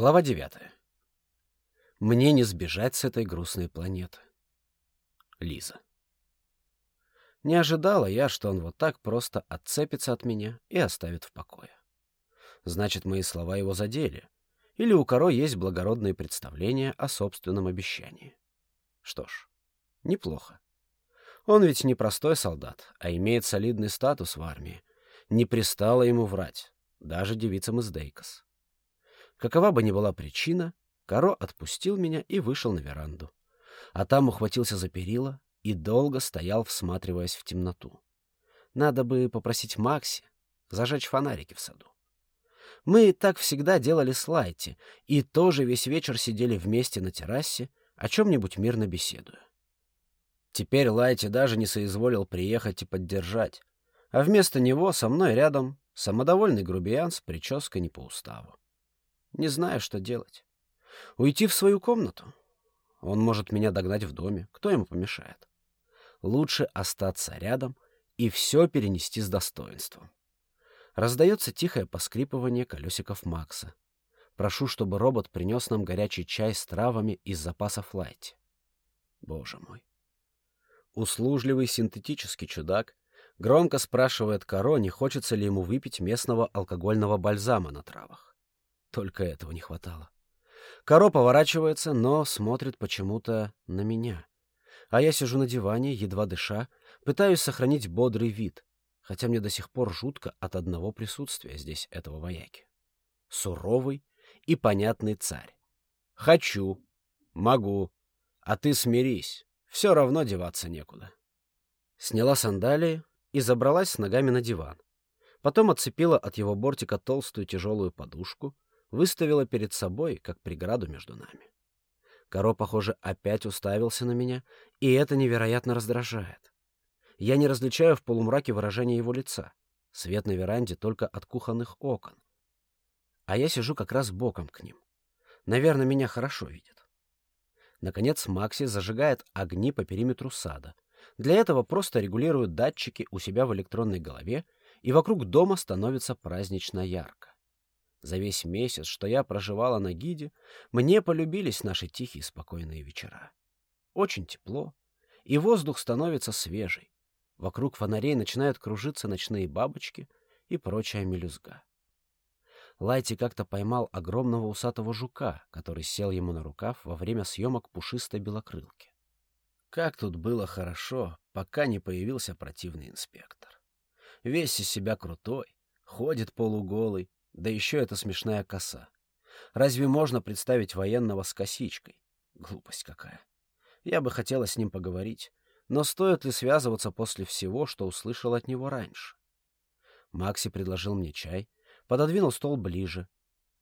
Глава девятая. Мне не сбежать с этой грустной планеты. Лиза. Не ожидала я, что он вот так просто отцепится от меня и оставит в покое. Значит, мои слова его задели. Или у Коро есть благородные представления о собственном обещании. Что ж, неплохо. Он ведь не простой солдат, а имеет солидный статус в армии. Не пристало ему врать, даже девицам из Дейкос. Какова бы ни была причина, Каро отпустил меня и вышел на веранду. А там ухватился за перила и долго стоял, всматриваясь в темноту. Надо бы попросить Макси зажечь фонарики в саду. Мы так всегда делали с Лайти, и тоже весь вечер сидели вместе на террасе, о чем-нибудь мирно беседуя. Теперь Лайти даже не соизволил приехать и поддержать, а вместо него со мной рядом самодовольный грубиян с прической не по уставу. Не знаю, что делать. Уйти в свою комнату? Он может меня догнать в доме. Кто ему помешает? Лучше остаться рядом и все перенести с достоинством. Раздается тихое поскрипывание колесиков Макса. Прошу, чтобы робот принес нам горячий чай с травами из запасов Лайти. Боже мой. Услужливый синтетический чудак громко спрашивает Каро, не хочется ли ему выпить местного алкогольного бальзама на травах. Только этого не хватало. Коро поворачивается, но смотрит почему-то на меня. А я сижу на диване, едва дыша, пытаюсь сохранить бодрый вид, хотя мне до сих пор жутко от одного присутствия здесь этого вояки. Суровый и понятный царь. Хочу, могу, а ты смирись, все равно деваться некуда. Сняла сандалии и забралась с ногами на диван. Потом отцепила от его бортика толстую тяжелую подушку — выставила перед собой, как преграду между нами. Коро, похоже, опять уставился на меня, и это невероятно раздражает. Я не различаю в полумраке выражения его лица. Свет на веранде только от кухонных окон. А я сижу как раз боком к ним. Наверное, меня хорошо видят. Наконец Макси зажигает огни по периметру сада. Для этого просто регулируют датчики у себя в электронной голове, и вокруг дома становится празднично ярко. За весь месяц, что я проживала на гиде, мне полюбились наши тихие спокойные вечера. Очень тепло, и воздух становится свежий. Вокруг фонарей начинают кружиться ночные бабочки и прочая мелюзга. Лайти как-то поймал огромного усатого жука, который сел ему на рукав во время съемок пушистой белокрылки. Как тут было хорошо, пока не появился противный инспектор. Весь из себя крутой, ходит полуголый, да еще эта смешная коса. Разве можно представить военного с косичкой? Глупость какая. Я бы хотела с ним поговорить, но стоит ли связываться после всего, что услышал от него раньше? Макси предложил мне чай, пододвинул стол ближе.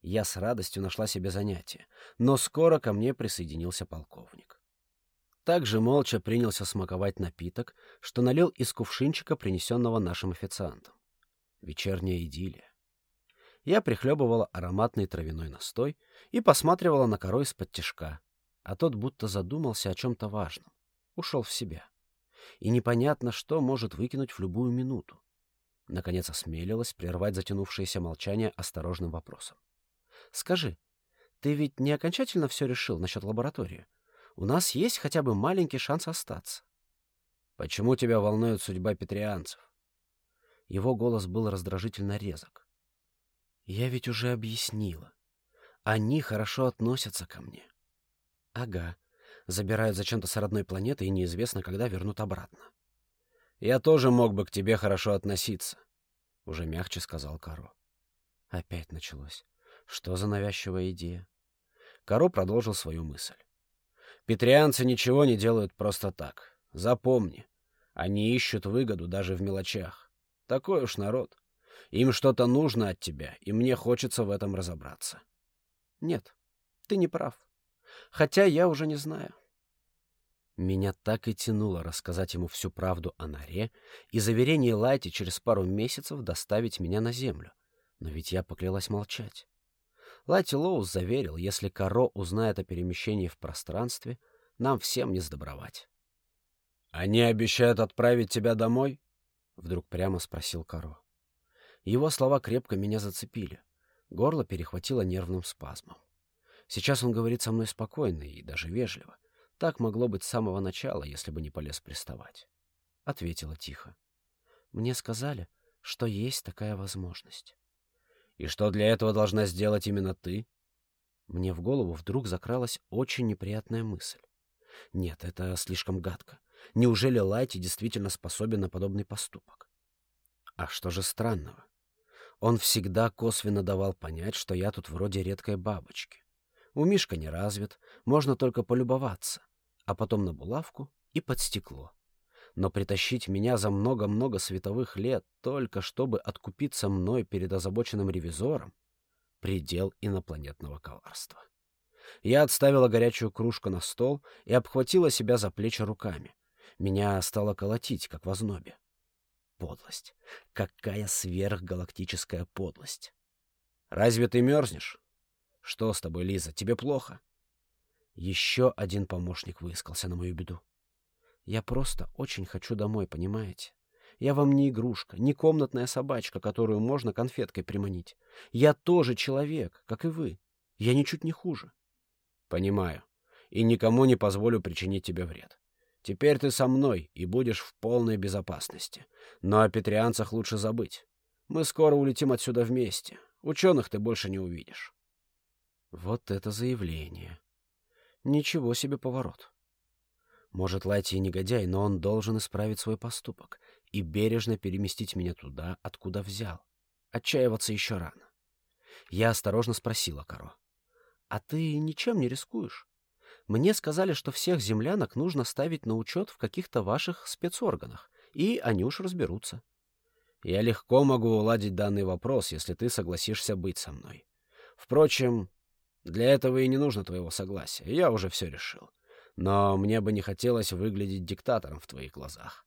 Я с радостью нашла себе занятие, но скоро ко мне присоединился полковник. Также молча принялся смаковать напиток, что налил из кувшинчика, принесенного нашим официантом. Вечерняя идиллия. Я прихлебывала ароматный травяной настой и посматривала на корой из-под тишка, а тот будто задумался о чем-то важном, ушел в себя. И непонятно, что может выкинуть в любую минуту. Наконец осмелилась прервать затянувшееся молчание осторожным вопросом. «Скажи, ты ведь не окончательно все решил насчет лаборатории? У нас есть хотя бы маленький шанс остаться». «Почему тебя волнует судьба петрианцев?» Его голос был раздражительно резок. Я ведь уже объяснила. Они хорошо относятся ко мне. Ага. Забирают зачем-то с родной планеты и неизвестно, когда вернут обратно. Я тоже мог бы к тебе хорошо относиться, — уже мягче сказал Каро. Опять началось. Что за навязчивая идея? Каро продолжил свою мысль. Петрианцы ничего не делают просто так. Запомни, они ищут выгоду даже в мелочах. Такой уж народ. Им что-то нужно от тебя, и мне хочется в этом разобраться. Нет, ты не прав. Хотя я уже не знаю. Меня так и тянуло рассказать ему всю правду о норе и заверение Лайти через пару месяцев доставить меня на землю. Но ведь я поклялась молчать. Лайти Лоус заверил, если Каро узнает о перемещении в пространстве, нам всем не сдобровать. — Они обещают отправить тебя домой? — вдруг прямо спросил Каро. Его слова крепко меня зацепили. Горло перехватило нервным спазмом. Сейчас он говорит со мной спокойно и даже вежливо. Так могло быть с самого начала, если бы не полез приставать. Ответила тихо. Мне сказали, что есть такая возможность. И что для этого должна сделать именно ты? Мне в голову вдруг закралась очень неприятная мысль. Нет, это слишком гадко. Неужели Лайти действительно способен на подобный поступок? А что же странного? Он всегда косвенно давал понять, что я тут вроде редкой бабочки. У Мишка не развит, можно только полюбоваться, а потом на булавку и под стекло. Но притащить меня за много-много световых лет только чтобы откупиться мной перед озабоченным ревизором — предел инопланетного коварства. Я отставила горячую кружку на стол и обхватила себя за плечи руками. Меня стало колотить, как в ознобе. Подлость. Какая сверхгалактическая подлость. Разве ты мерзнешь? Что с тобой, Лиза, тебе плохо? Еще один помощник выискался на мою беду. Я просто очень хочу домой, понимаете? Я вам не игрушка, не комнатная собачка, которую можно конфеткой приманить. Я тоже человек, как и вы. Я ничуть не хуже. Понимаю. И никому не позволю причинить тебе вред. Теперь ты со мной и будешь в полной безопасности. Но о петрианцах лучше забыть. Мы скоро улетим отсюда вместе. Ученых ты больше не увидишь. Вот это заявление. Ничего себе поворот. Может, Лайти и негодяй, но он должен исправить свой поступок и бережно переместить меня туда, откуда взял. Отчаиваться еще рано. Я осторожно спросила Каро. «А ты ничем не рискуешь? Мне сказали, что всех землянок нужно ставить на учет в каких-то ваших спецорганах, и они уж разберутся». «Я легко могу уладить данный вопрос, если ты согласишься быть со мной. Впрочем, для этого и не нужно твоего согласия, я уже все решил. Но мне бы не хотелось выглядеть диктатором в твоих глазах.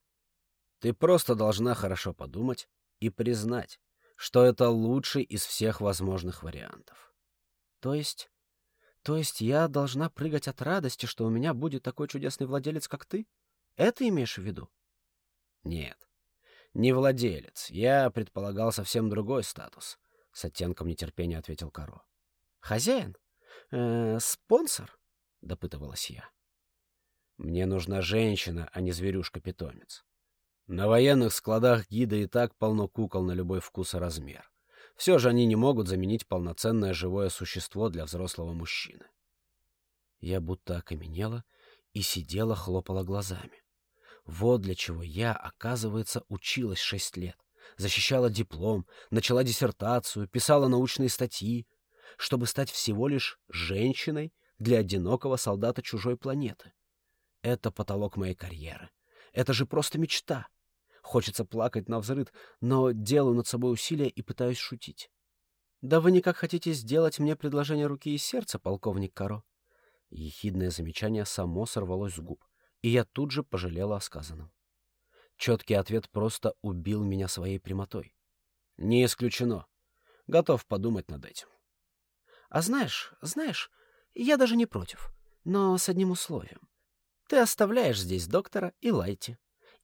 Ты просто должна хорошо подумать и признать, что это лучший из всех возможных вариантов. То есть то есть я должна прыгать от радости, что у меня будет такой чудесный владелец, как ты? Это имеешь в виду? Нет, не владелец. Я предполагал совсем другой статус. С оттенком нетерпения ответил Каро. Хозяин? Э спонсор? Допытывалась я. Мне нужна женщина, а не зверюшка-питомец. На военных складах гида и так полно кукол на любой вкус и размер. Все же они не могут заменить полноценное живое существо для взрослого мужчины. Я будто окаменела и сидела, хлопала глазами. Вот для чего я, оказывается, училась шесть лет. Защищала диплом, начала диссертацию, писала научные статьи, чтобы стать всего лишь женщиной для одинокого солдата чужой планеты. Это потолок моей карьеры. Это же просто мечта. Хочется плакать на взрыд, но делаю над собой усилия и пытаюсь шутить. «Да вы никак хотите сделать мне предложение руки и сердца, полковник Каро?» Ехидное замечание само сорвалось с губ, и я тут же пожалела о сказанном. Четкий ответ просто убил меня своей прямотой. «Не исключено. Готов подумать над этим». «А знаешь, знаешь, я даже не против, но с одним условием. Ты оставляешь здесь доктора и Лайти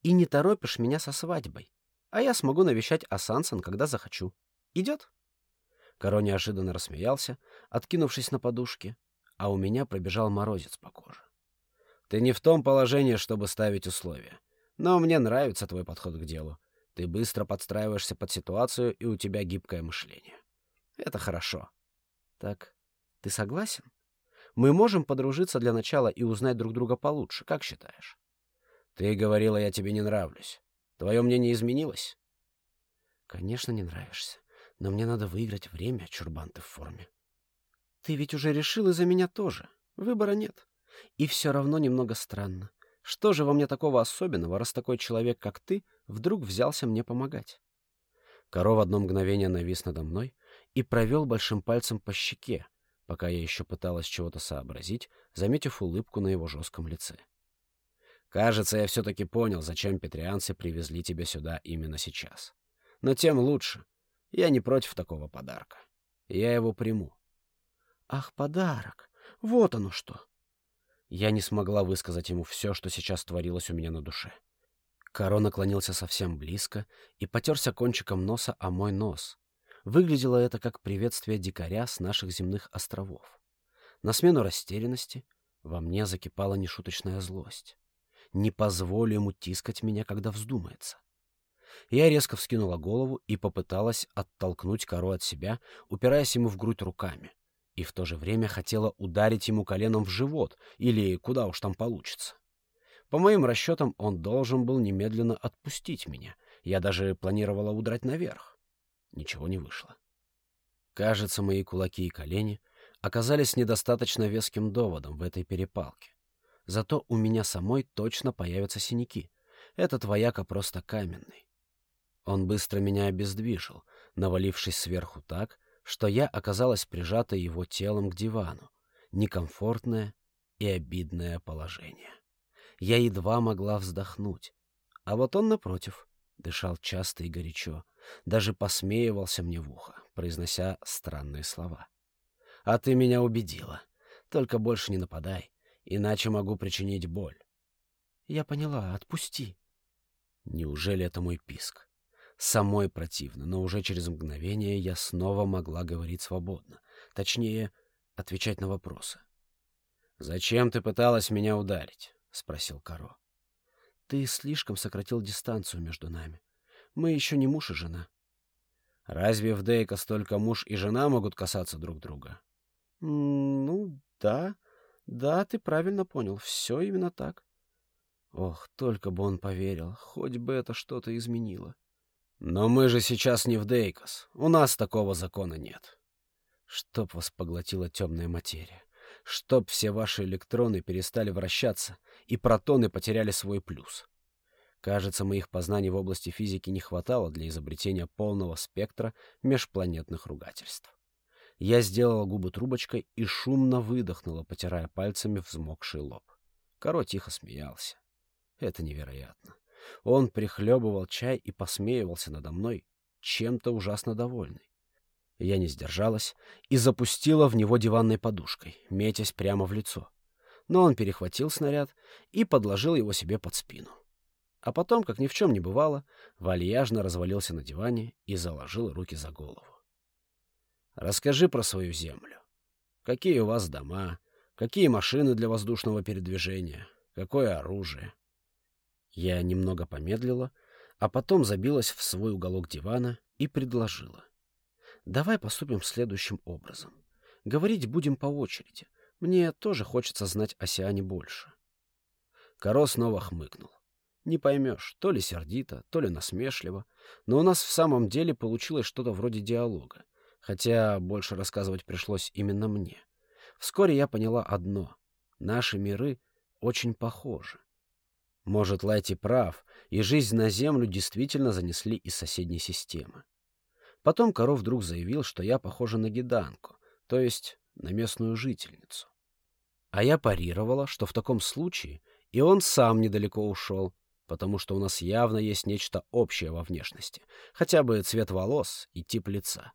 и не торопишь меня со свадьбой, а я смогу навещать Асансон, когда захочу. Идет?» Каро неожиданно рассмеялся, откинувшись на подушке, а у меня пробежал морозец по коже. «Ты не в том положении, чтобы ставить условия. Но мне нравится твой подход к делу. Ты быстро подстраиваешься под ситуацию, и у тебя гибкое мышление. Это хорошо». «Так ты согласен? Мы можем подружиться для начала и узнать друг друга получше, как считаешь?» Ты говорила, я тебе не нравлюсь. Твое мнение изменилось? Конечно, не нравишься. Но мне надо выиграть время, чурбан ты в форме. Ты ведь уже решил из-за меня тоже. Выбора нет. И все равно немного странно. Что же во мне такого особенного, раз такой человек, как ты, вдруг взялся мне помогать? Корова одно мгновение навис надо мной и провел большим пальцем по щеке, пока я еще пыталась чего-то сообразить, заметив улыбку на его жестком лице. Кажется, я все-таки понял, зачем петрианцы привезли тебя сюда именно сейчас. Но тем лучше. Я не против такого подарка. Я его приму. Ах, подарок! Вот оно что! Я не смогла высказать ему все, что сейчас творилось у меня на душе. Каро наклонился совсем близко и потерся кончиком носа о мой нос. Выглядело это как приветствие дикаря с наших земных островов. На смену растерянности во мне закипала нешуточная злость. Не позволю ему тискать меня, когда вздумается. Я резко вскинула голову и попыталась оттолкнуть кору от себя, упираясь ему в грудь руками, и в то же время хотела ударить ему коленом в живот или куда уж там получится. По моим расчетам, он должен был немедленно отпустить меня. Я даже планировала удрать наверх. Ничего не вышло. Кажется, мои кулаки и колени оказались недостаточно веским доводом в этой перепалке. Зато у меня самой точно появятся синяки. Этот вояка просто каменный. Он быстро меня обездвижил, навалившись сверху так, что я оказалась прижата его телом к дивану. Некомфортное и обидное положение. Я едва могла вздохнуть. А вот он, напротив, дышал часто и горячо, даже посмеивался мне в ухо, произнося странные слова. «А ты меня убедила. Только больше не нападай, иначе могу причинить боль». «Я поняла, отпусти». Неужели это мой писк? Самой противно, но уже через мгновение я снова могла говорить свободно. Точнее, отвечать на вопросы. «Зачем ты пыталась меня ударить?» — спросил Каро. «Ты слишком сократил дистанцию между нами. Мы еще не муж и жена». «Разве в Дейка столько муж и жена могут касаться друг друга?» «Ну, да. Да, ты правильно понял. Все именно так». Ох, только бы он поверил, хоть бы это что-то изменило. Но мы же сейчас не в Дейкос. У нас такого закона нет. Чтоб вас поглотила темная материя. Чтоб все ваши электроны перестали вращаться, и протоны потеряли свой плюс. Кажется, моих познаний в области физики не хватало для изобретения полного спектра межпланетных ругательств. Я сделала губы трубочкой и шумно выдохнула, потирая пальцами взмокший лоб. Коро тихо смеялся. Это невероятно. Он прихлебывал чай и посмеивался надо мной, чем-то ужасно довольный. Я не сдержалась и запустила в него диванной подушкой, метясь прямо в лицо. Но он перехватил снаряд и подложил его себе под спину. А потом, как ни в чем не бывало, вальяжно развалился на диване и заложил руки за голову. «Расскажи про свою землю. Какие у вас дома, какие машины для воздушного передвижения, какое оружие?» Я немного помедлила, а потом забилась в свой уголок дивана и предложила. «Давай поступим следующим образом. Говорить будем по очереди. Мне тоже хочется знать о Сиане больше». Коро снова хмыкнул. Не поймешь, то ли сердито, то ли насмешливо, но у нас в самом деле получилось что-то вроде диалога, хотя больше рассказывать пришлось именно мне. Вскоре я поняла одно — наши миры очень похожи. Может, Лайти прав, и жизнь на Землю действительно занесли из соседней системы. Потом Коров вдруг заявил, что я похожа на гиданку, то есть на местную жительницу. А я парировала, что в таком случае и он сам недалеко ушел, потому что у нас явно есть нечто общее во внешности, хотя бы цвет волос и тип лица.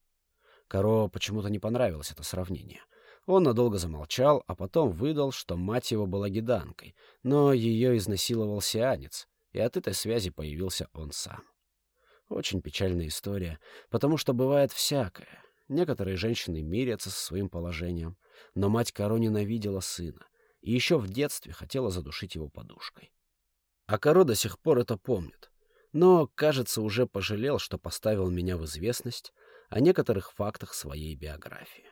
Коро почему-то не понравилось это сравнение. Он надолго замолчал, а потом выдал, что мать его была гиданкой, но ее изнасиловал сианец, и от этой связи появился он сам. Очень печальная история, потому что бывает всякое. Некоторые женщины мирятся со своим положением, но мать Каро ненавидела сына и еще в детстве хотела задушить его подушкой. А Каро до сих пор это помнит, но, кажется, уже пожалел, что поставил меня в известность о некоторых фактах своей биографии.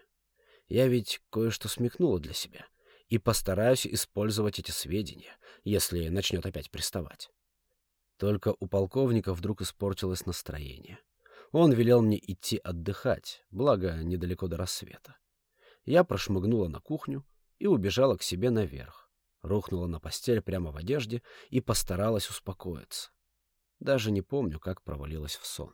Я ведь кое-что смекнула для себя и постараюсь использовать эти сведения, если начнет опять приставать. Только у полковника вдруг испортилось настроение. Он велел мне идти отдыхать, благо недалеко до рассвета. Я прошмыгнула на кухню и убежала к себе наверх, рухнула на постель прямо в одежде и постаралась успокоиться. Даже не помню, как провалилась в сон.